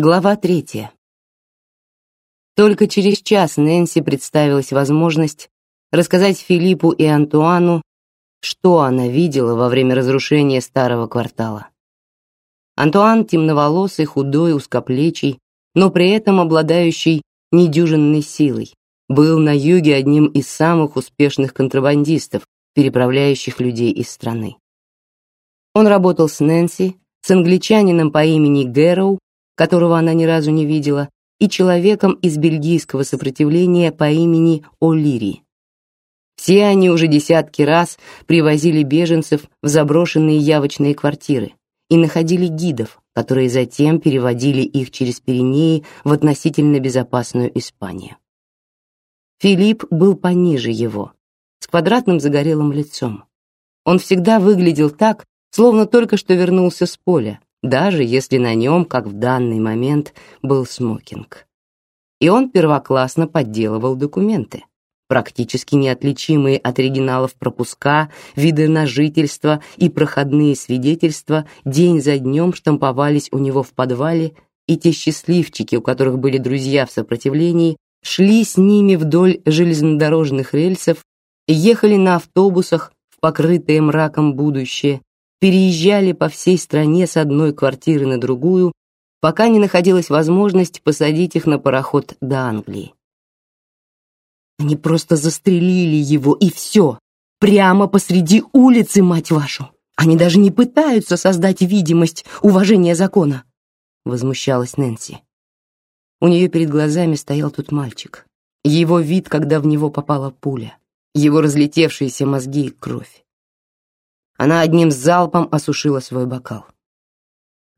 Глава третья. Только через час Нэнси представилась возможность рассказать Филиппу и Антуану, что она видела во время разрушения старого квартала. Антуан темноволосый, худой, узкоплечий, но при этом обладающий недюжинной силой, был на юге одним из самых успешных контрабандистов, переправляющих людей из страны. Он работал с Нэнси, с англичанином по имени Гэроу которого она ни разу не видела, и человеком из бельгийского сопротивления по имени О'Лири. Все они уже десятки раз привозили беженцев в заброшенные явочные квартиры и находили гидов, которые затем переводили их через Пиренеи в относительно безопасную Испанию. Филипп был пониже его, с квадратным загорелым лицом. Он всегда выглядел так, словно только что вернулся с поля, даже если на нем, как в данный момент, был смокинг. И он первоклассно подделывал документы, практически неотличимые от оригиналов пропуска, виды на жительство и проходные свидетельства день за днем штамповались у него в подвале, и те счастливчики, у которых были друзья в сопротивлении, шли с ними вдоль железнодорожных рельсов ехали на автобусах в покрытое мраком будущее, переезжали по всей стране с одной квартиры на другую, пока не находилась возможность посадить их на пароход до Англии. Они просто застрелили его, и все. Прямо посреди улицы, мать вашу. Они даже не пытаются создать видимость уважения закона. Возмущалась Нэнси. У нее перед глазами стоял тут мальчик. Его вид, когда в него попала пуля. Его разлетевшиеся мозги и кровь. Она одним залпом осушила свой бокал.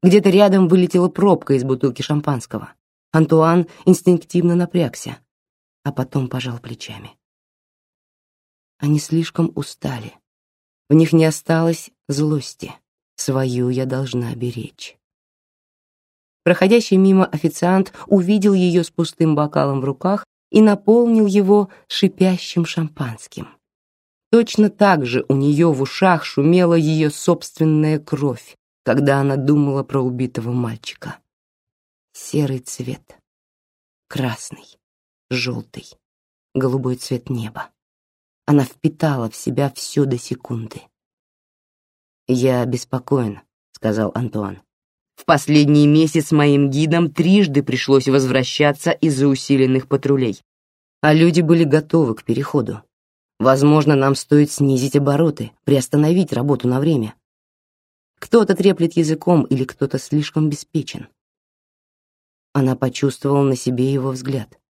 Где-то рядом вылетела пробка из бутылки шампанского. Антуан инстинктивно напрягся, а потом пожал плечами. Они слишком устали. В них не осталось злости. Свою я должна беречь. Проходящий мимо официант увидел ее с пустым бокалом в руках и наполнил его шипящим шампанским. Точно так же у нее в ушах шумела ее собственная кровь, когда она думала про убитого мальчика. Серый цвет, красный, желтый, голубой цвет неба. Она впитала в себя все до секунды. «Я беспокоен», — сказал Антуан. «В последний месяц моим гидам трижды пришлось возвращаться из-за усиленных патрулей, а люди были готовы к переходу. Возможно, нам стоит снизить обороты, приостановить работу на время. Кто-то треплет языком или кто-то слишком беспечен. Она почувствовала на себе его взгляд.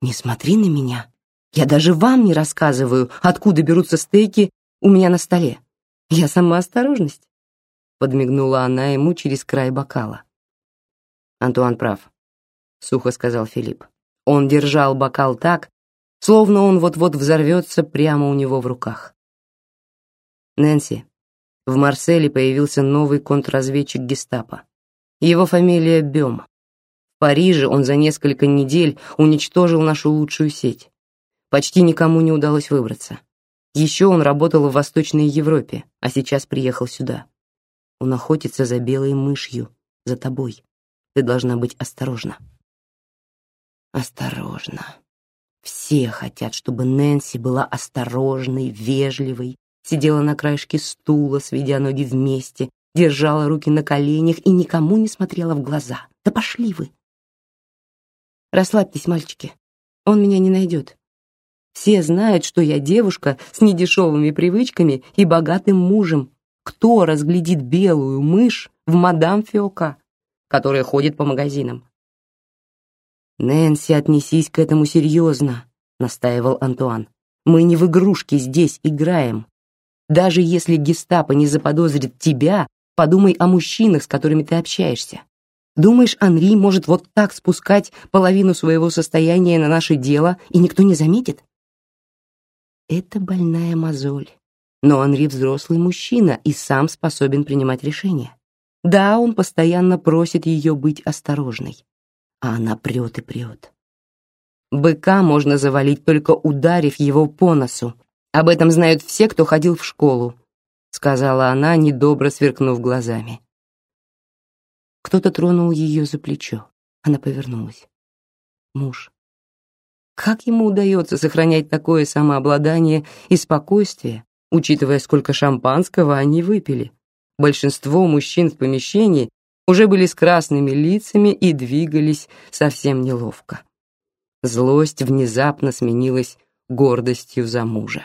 «Не смотри на меня. Я даже вам не рассказываю, откуда берутся стейки у меня на столе. Я сама осторожность», — подмигнула она ему через край бокала. «Антуан прав», — сухо сказал Филипп. Он держал бокал так, словно он вот-вот взорвется прямо у него в руках. Нэнси, в Марселе появился новый контрразведчик Гестапо. Его фамилия Бем. В Париже он за несколько недель уничтожил нашу лучшую сеть. Почти никому не удалось выбраться. Еще он работал в Восточной Европе, а сейчас приехал сюда. Он охотится за белой мышью, за тобой. Ты должна быть осторожна. Осторожна. Все хотят, чтобы Нэнси была осторожной, вежливой, сидела на краешке стула, сведя ноги вместе, держала руки на коленях и никому не смотрела в глаза. Да пошли вы! Расслабьтесь, мальчики. Он меня не найдет. Все знают, что я девушка с недешевыми привычками и богатым мужем. Кто разглядит белую мышь в мадам Фиока, которая ходит по магазинам? «Нэнси, отнесись к этому серьезно», — настаивал Антуан. «Мы не в игрушки здесь играем. Даже если гестапо не заподозрит тебя, подумай о мужчинах, с которыми ты общаешься. Думаешь, Анри может вот так спускать половину своего состояния на наше дело, и никто не заметит?» Это больная мозоль. Но Анри взрослый мужчина и сам способен принимать решения. Да, он постоянно просит ее быть осторожной а она прет и прет. Быка можно завалить, только ударив его по носу. Об этом знают все, кто ходил в школу, сказала она, недобро сверкнув глазами. Кто-то тронул ее за плечо. Она повернулась. Муж. Как ему удается сохранять такое самообладание и спокойствие, учитывая, сколько шампанского они выпили? Большинство мужчин в помещении уже были с красными лицами и двигались совсем неловко. Злость внезапно сменилась гордостью за мужа.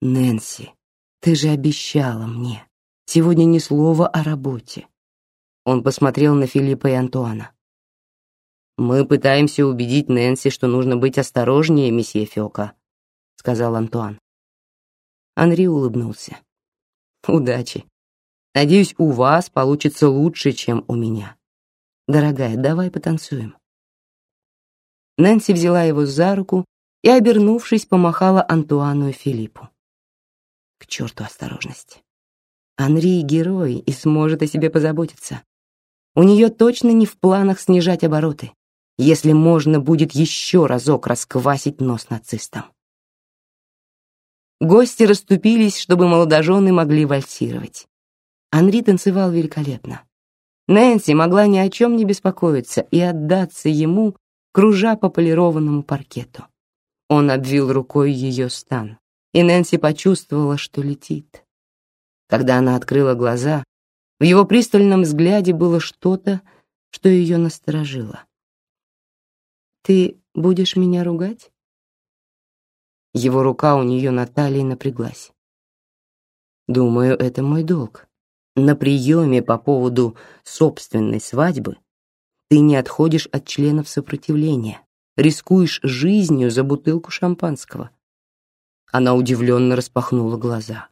Нэнси, ты же обещала мне. Сегодня ни слова о работе. Он посмотрел на Филиппа и Антуана. Мы пытаемся убедить Нэнси, что нужно быть осторожнее, месье Фёка, сказал Антуан. Анри улыбнулся. Удачи. Надеюсь, у вас получится лучше, чем у меня. Дорогая, давай потанцуем. Нэнси взяла его за руку и, обернувшись, помахала Антуану и Филиппу. К черту осторожность. Анри герой и сможет о себе позаботиться. У нее точно не в планах снижать обороты, если можно будет еще разок расквасить нос нацистам. Гости расступились, чтобы молодожены могли вальсировать. Анри танцевал великолепно. Нэнси могла ни о чем не беспокоиться и отдаться ему, кружа по полированному паркету. Он обвил рукой ее стан, и Нэнси почувствовала, что летит. Когда она открыла глаза, в его пристальном взгляде было что-то, что ее насторожило. «Ты будешь меня ругать?» Его рука у нее на талии напряглась. «Думаю, это мой долг на приеме по поводу собственной свадьбы ты не отходишь от членов сопротивления, рискуешь жизнью за бутылку шампанского. Она удивленно распахнула глаза.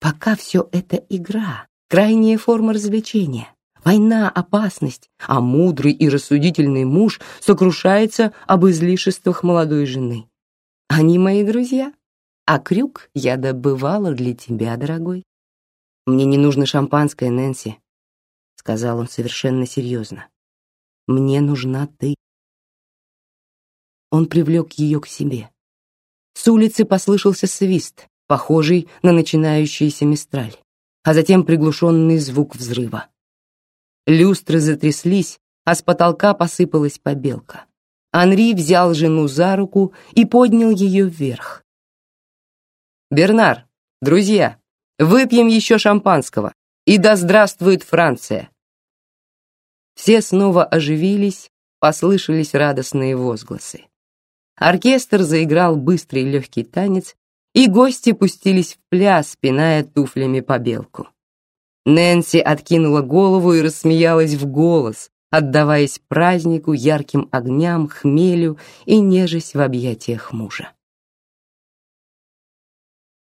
Пока все это игра, крайняя форма развлечения, война, опасность, а мудрый и рассудительный муж сокрушается об излишествах молодой жены. Они мои друзья, а крюк я добывала для тебя, дорогой. Мне не нужно шампанское, Нэнси, сказал он совершенно серьезно. Мне нужна ты. Он привлек ее к себе. С улицы послышался свист, похожий на начинающийся мистраль, а затем приглушенный звук взрыва. Люстры затряслись, а с потолка посыпалась побелка. Анри взял жену за руку и поднял ее вверх. «Бернар, друзья!» Выпьем еще шампанского. И да здравствует Франция!» Все снова оживились, послышались радостные возгласы. Оркестр заиграл быстрый легкий танец, и гости пустились в пляс, пиная туфлями по белку. Нэнси откинула голову и рассмеялась в голос, отдаваясь празднику, ярким огням, хмелю и нежесть в объятиях мужа.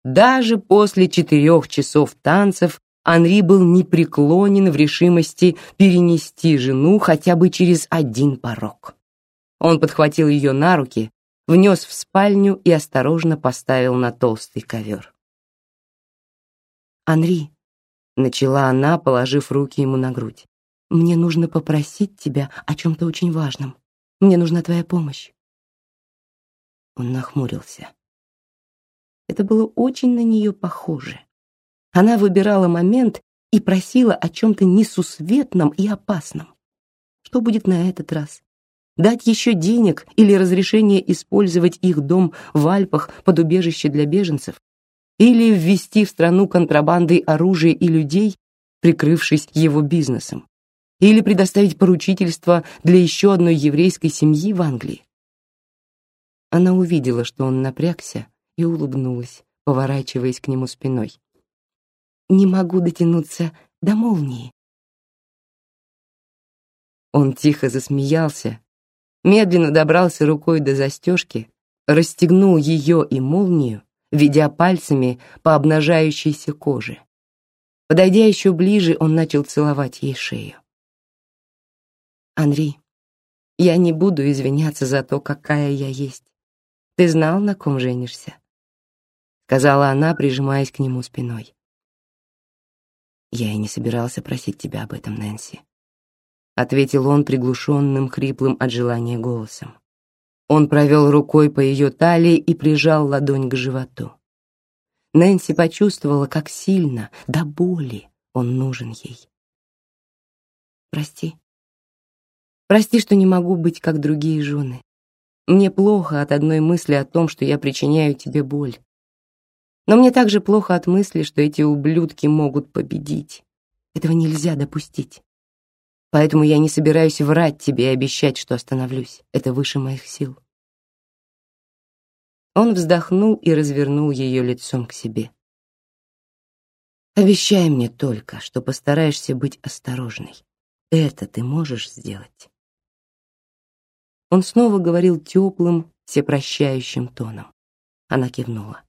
Даже после четырех часов танцев Анри был непреклонен в решимости перенести жену хотя бы через один порог. Он подхватил ее на руки, внес в спальню и осторожно поставил на толстый ковер. «Анри», — начала она, положив руки ему на грудь, — «мне нужно попросить тебя о чем-то очень важном. Мне нужна твоя помощь». Он нахмурился. Это было очень на нее похоже. Она выбирала момент и просила о чем-то несусветном и опасном. Что будет на этот раз? Дать еще денег или разрешение использовать их дом в Альпах под убежище для беженцев? Или ввести в страну контрабандой оружия и людей, прикрывшись его бизнесом? Или предоставить поручительство для еще одной еврейской семьи в Англии? Она увидела, что он напрягся, и улыбнулась, поворачиваясь к нему спиной. «Не могу дотянуться до молнии». Он тихо засмеялся, медленно добрался рукой до застежки, расстегнул ее и молнию, ведя пальцами по обнажающейся коже. Подойдя еще ближе, он начал целовать ей шею. «Анри, я не буду извиняться за то, какая я есть. Ты знал, на ком женишься?» Сказала она, прижимаясь к нему спиной. Я и не собирался просить тебя об этом, Нэнси, ответил он приглушенным, хриплым от желания голосом. Он провел рукой по ее талии и прижал ладонь к животу. Нэнси почувствовала, как сильно, до боли, он нужен ей. прости. Прости, что не могу быть как другие жены. Мне плохо от одной мысли о том, что я причиняю тебе боль. Но мне также плохо от мысли, что эти ублюдки могут победить. Этого нельзя допустить. Поэтому я не собираюсь врать тебе и обещать, что остановлюсь. Это выше моих сил. Он вздохнул и развернул ее лицом к себе. Обещай мне только, что постараешься быть осторожной. Это ты можешь сделать. Он снова говорил теплым, всепрощающим тоном. Она кивнула.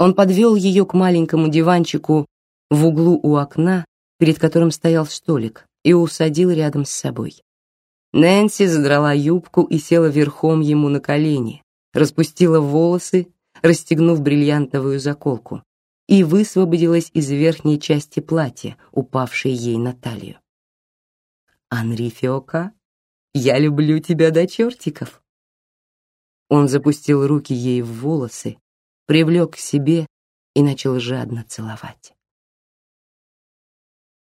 Он подвел ее к маленькому диванчику в углу у окна, перед которым стоял столик, и усадил рядом с собой. Нэнси задрала юбку и села верхом ему на колени, распустила волосы, расстегнув бриллиантовую заколку, и высвободилась из верхней части платья, упавшей ей на талию. «Анри Фиока?» Я люблю тебя до чертиков. Он запустил руки ей в волосы, привлек к себе и начал жадно целовать.